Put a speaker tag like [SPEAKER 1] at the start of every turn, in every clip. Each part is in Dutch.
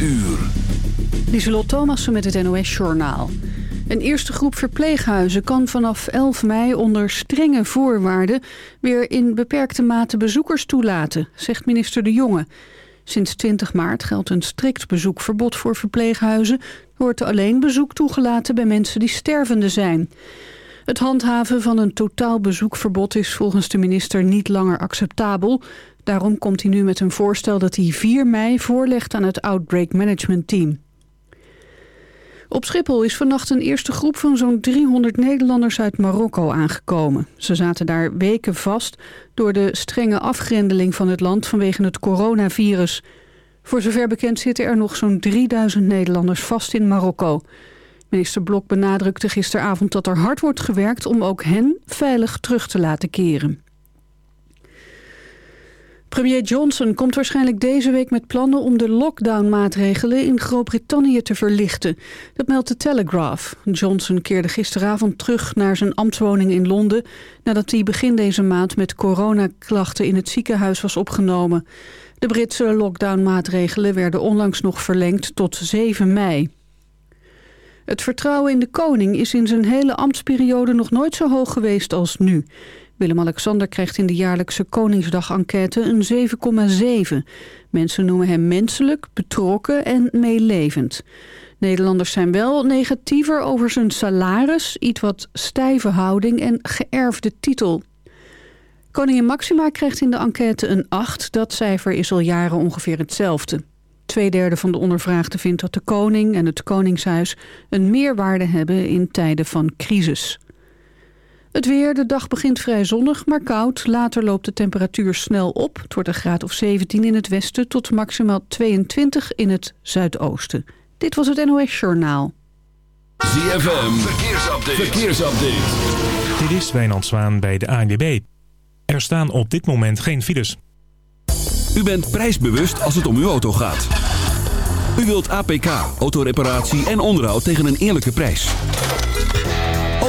[SPEAKER 1] uur.
[SPEAKER 2] Lieselot Thomassen met het NOS-journaal. Een eerste groep verpleeghuizen kan vanaf 11 mei onder strenge voorwaarden... weer in beperkte mate bezoekers toelaten, zegt minister De Jonge. Sinds 20 maart geldt een strikt bezoekverbod voor verpleeghuizen. Er wordt alleen bezoek toegelaten bij mensen die stervende zijn. Het handhaven van een totaal bezoekverbod is volgens de minister niet langer acceptabel. Daarom komt hij nu met een voorstel dat hij 4 mei voorlegt aan het Outbreak Management Team. Op Schiphol is vannacht een eerste groep van zo'n 300 Nederlanders uit Marokko aangekomen. Ze zaten daar weken vast door de strenge afgrendeling van het land vanwege het coronavirus. Voor zover bekend zitten er nog zo'n 3000 Nederlanders vast in Marokko. Minister Blok benadrukte gisteravond dat er hard wordt gewerkt om ook hen veilig terug te laten keren. Premier Johnson komt waarschijnlijk deze week met plannen om de lockdownmaatregelen in Groot-Brittannië te verlichten. Dat meldt de Telegraph. Johnson keerde gisteravond terug naar zijn ambtswoning in Londen nadat hij begin deze maand met coronaklachten in het ziekenhuis was opgenomen. De Britse lockdownmaatregelen werden onlangs nog verlengd tot 7 mei. Het vertrouwen in de koning is in zijn hele ambtsperiode nog nooit zo hoog geweest als nu. Willem-Alexander krijgt in de jaarlijkse Koningsdag-enquête een 7,7. Mensen noemen hem menselijk, betrokken en meelevend. Nederlanders zijn wel negatiever over zijn salaris, iets wat stijve houding en geërfde titel. Koningin Maxima krijgt in de enquête een 8. Dat cijfer is al jaren ongeveer hetzelfde. Tweederde van de ondervraagden vindt dat de koning en het koningshuis een meerwaarde hebben in tijden van crisis. Het weer, de dag begint vrij zonnig, maar koud. Later loopt de temperatuur snel op. Het wordt een graad of 17 in het westen tot maximaal 22 in het zuidoosten. Dit was het NOS Journaal.
[SPEAKER 1] ZFM, verkeersupdate. verkeersupdate.
[SPEAKER 3] Dit is Wijnand Zwaan bij de ANWB. Er staan op dit moment geen files.
[SPEAKER 1] U bent prijsbewust als het om uw auto gaat. U wilt APK, autoreparatie en onderhoud tegen een eerlijke prijs.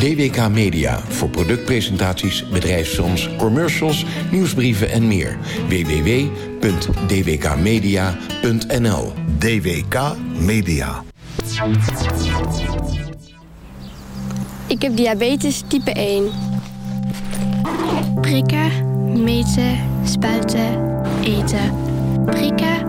[SPEAKER 4] DWK Media voor productpresentaties, bedrijfsfilms, commercials, nieuwsbrieven en meer. www.dwkmedia.nl
[SPEAKER 5] DWK Media.
[SPEAKER 6] Ik heb diabetes type 1.
[SPEAKER 7] Prikken, meten, spuiten, eten. Prikken,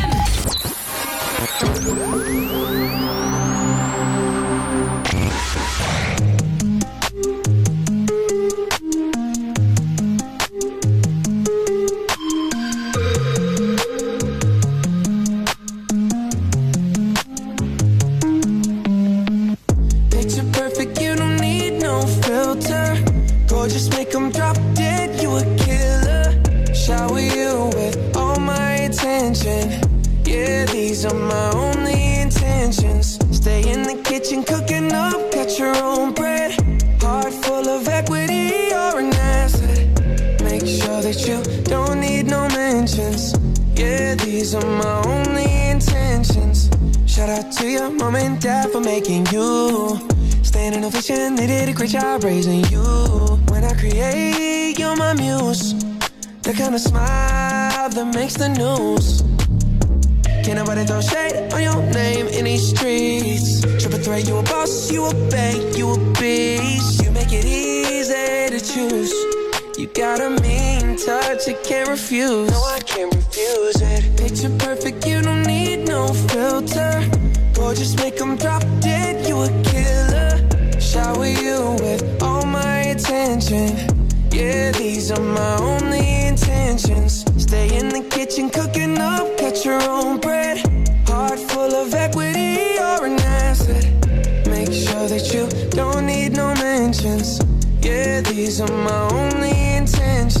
[SPEAKER 8] Thank you. Touch, I can't refuse. No, I can't refuse it. Picture perfect, you don't need no filter. Gorgeous, make them drop dead, you a killer. Shower you with all my attention. Yeah, these are my only intentions. Stay in the kitchen, cooking up, catch your own bread. Heart full of equity, you're an asset. Make sure that you don't need no mentions. Yeah, these are my only intentions.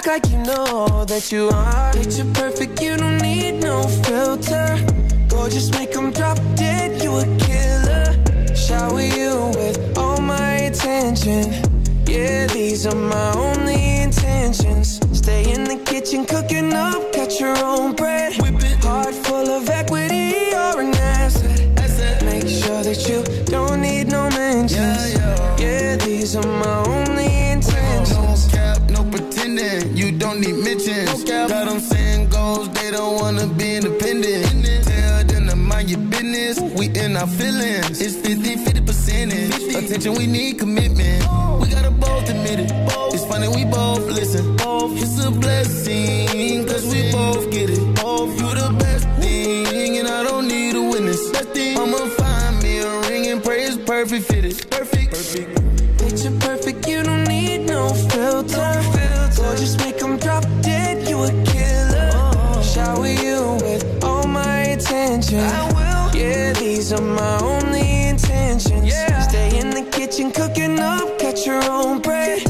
[SPEAKER 8] Act like you know that you are. Picture perfect, you don't need no filter. Gorgeous, make them drop dead, you a killer. Shower you with all my attention. Yeah, these are my only intentions. Stay in the kitchen, cooking up, cut your own bread. Whip it. Heart full of equity, you're an asset. Make sure that you don't need no mentions. Yeah, these are my only intentions.
[SPEAKER 1] Pretending. You don't need mentions. Got them saying goals, they don't wanna be independent. Tell them to mind your business. We in our feelings. It's 50 50 percentage. Attention, we need commitment. We gotta both admit it. It's funny, we both listen. It's a blessing, cause we both get it. You the best thing, and I don't need a witness. I'ma find me a ring and pray it's perfect fitted. Perfect.
[SPEAKER 8] Picture perfect, you don't need no filter. You a killer. Shower you with all my attention. I will. Yeah, these are my only intentions. Yeah. Stay in the kitchen, cooking up, catch your own bread.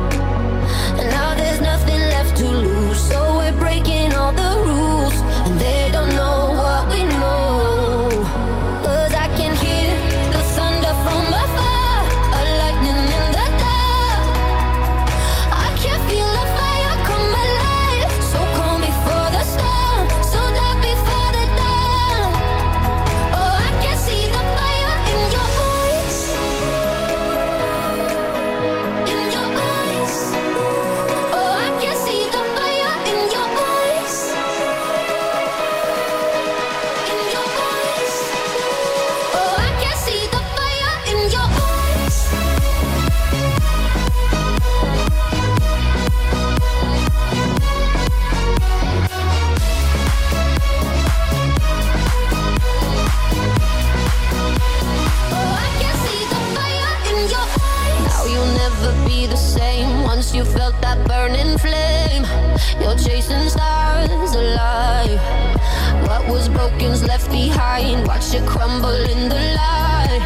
[SPEAKER 9] shine, watch it crumble in the light.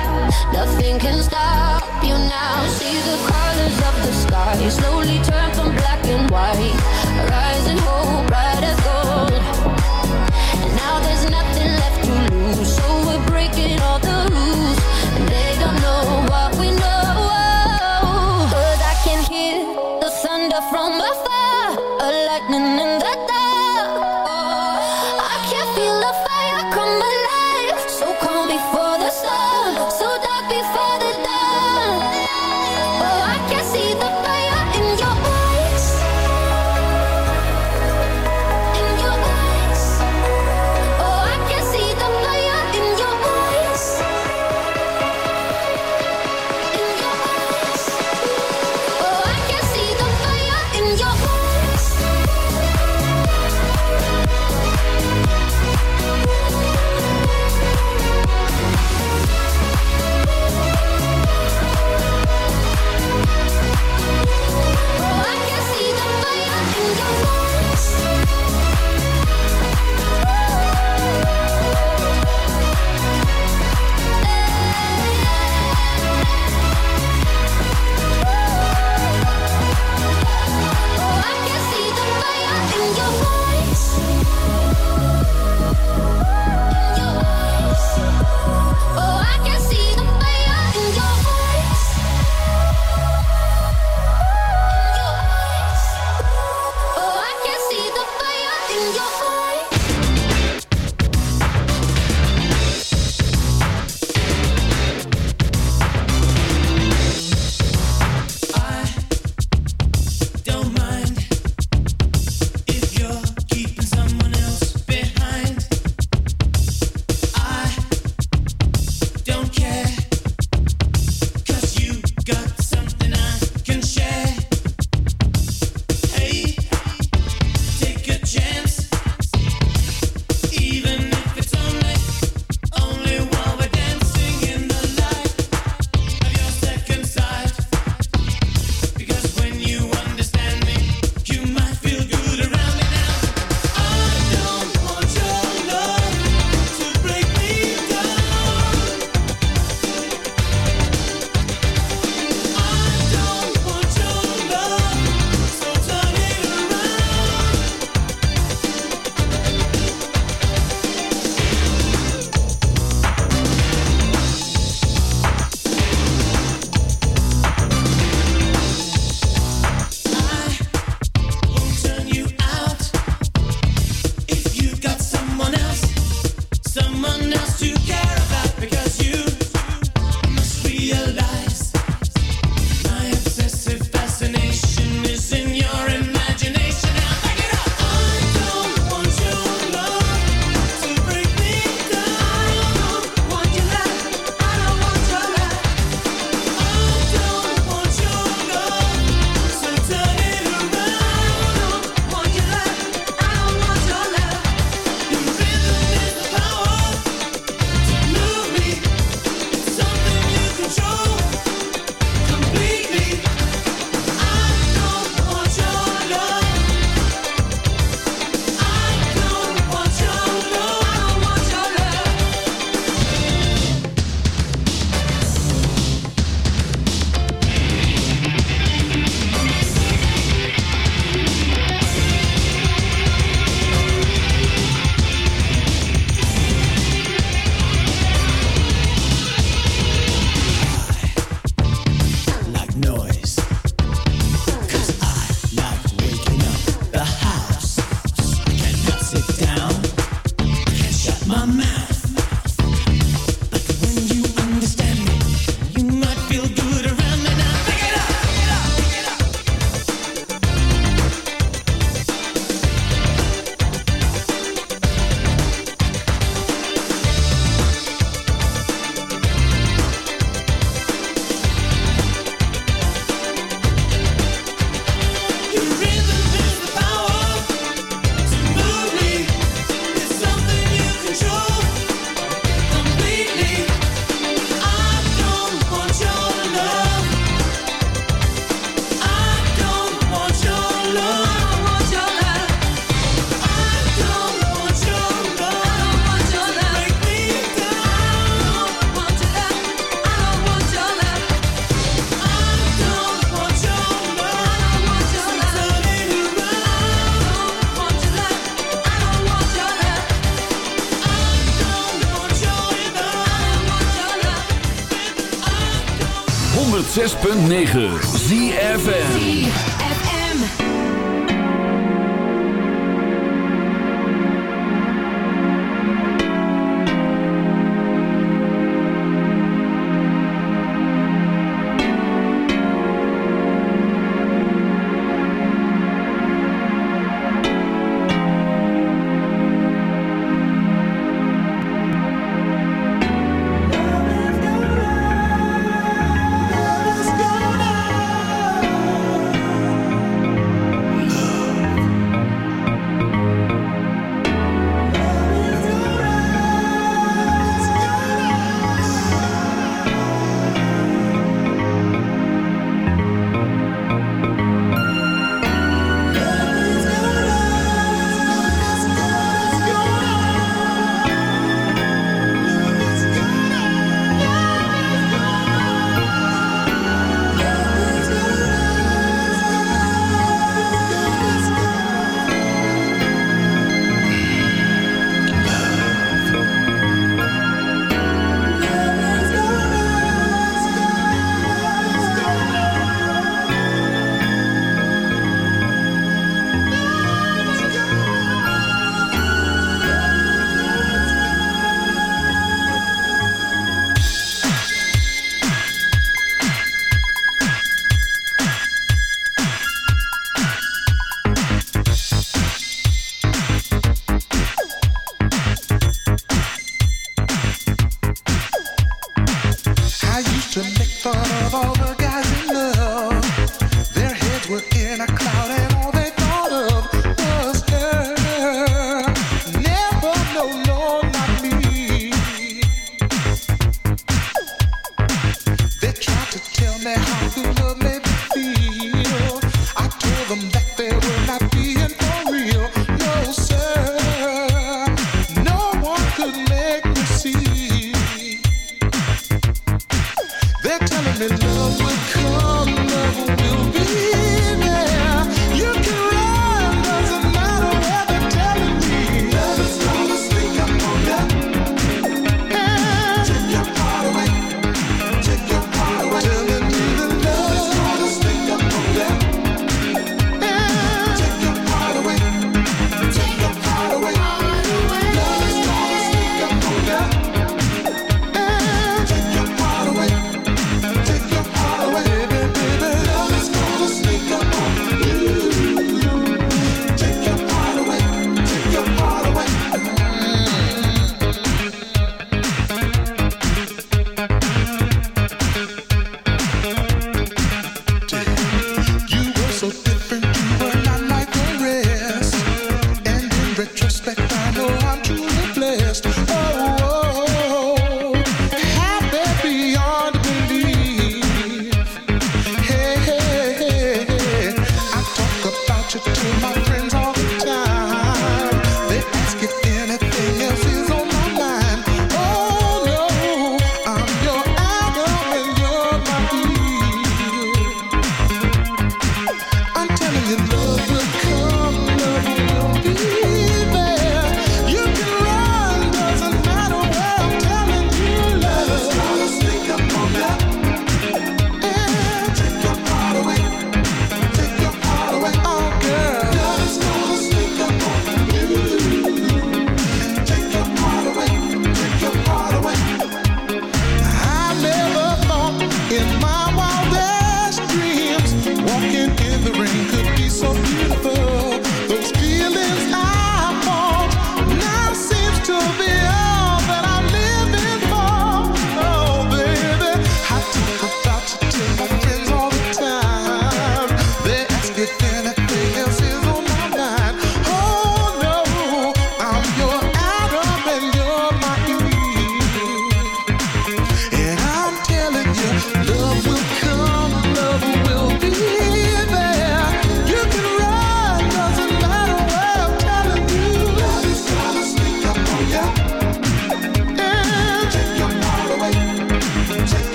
[SPEAKER 9] Nothing can stop you now. See the colors of the sky slowly turn from black and white. Rising hope.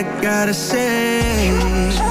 [SPEAKER 8] I gotta say.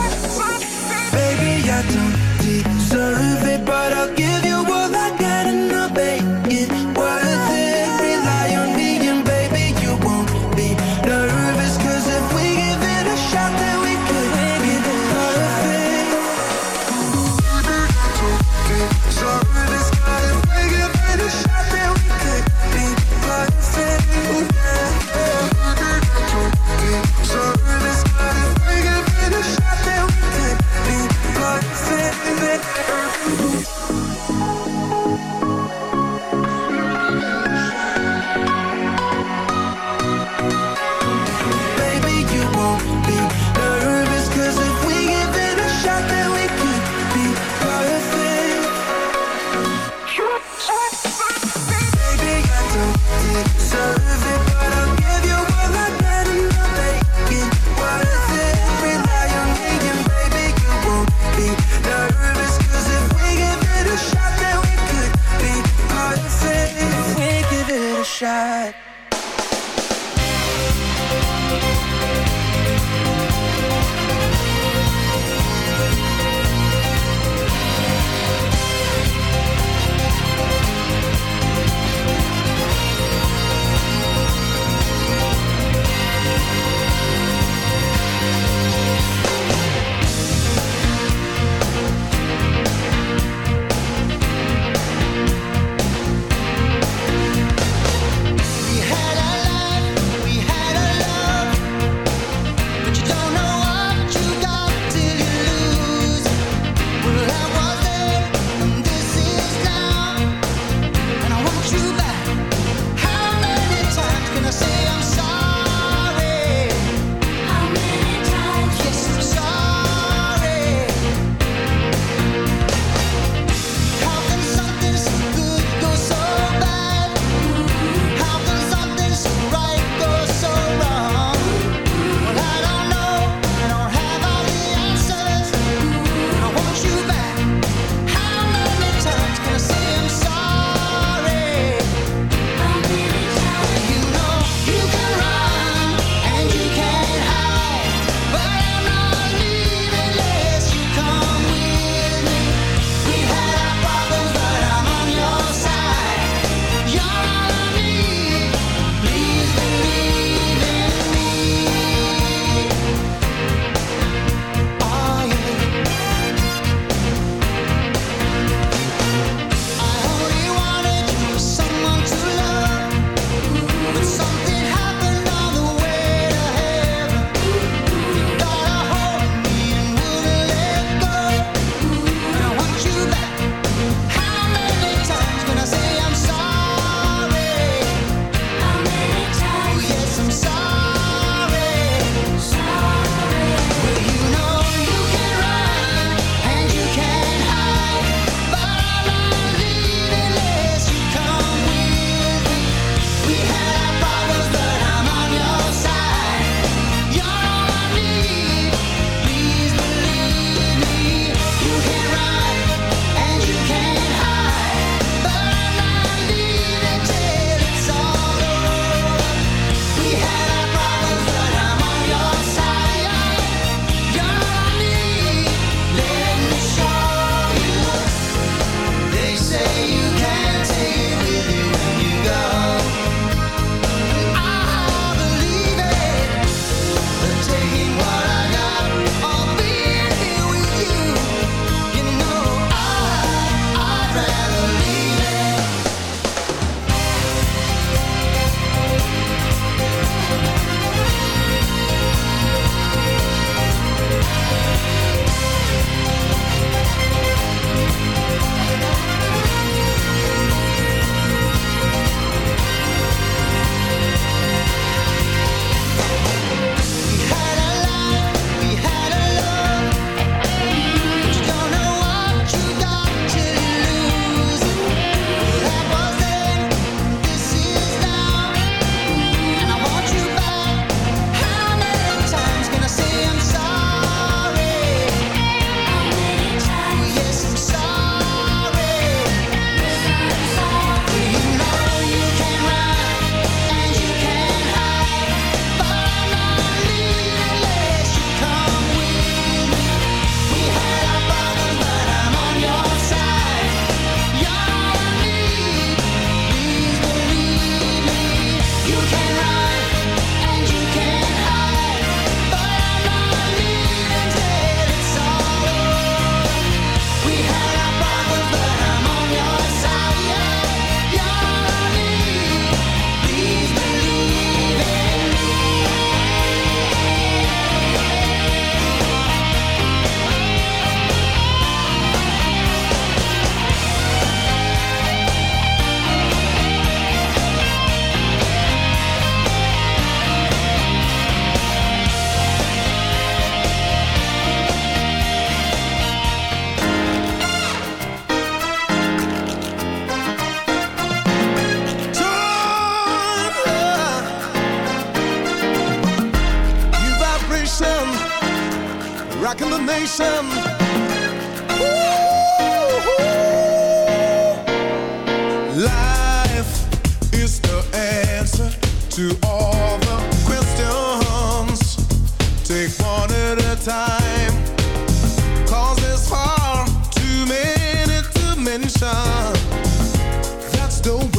[SPEAKER 1] still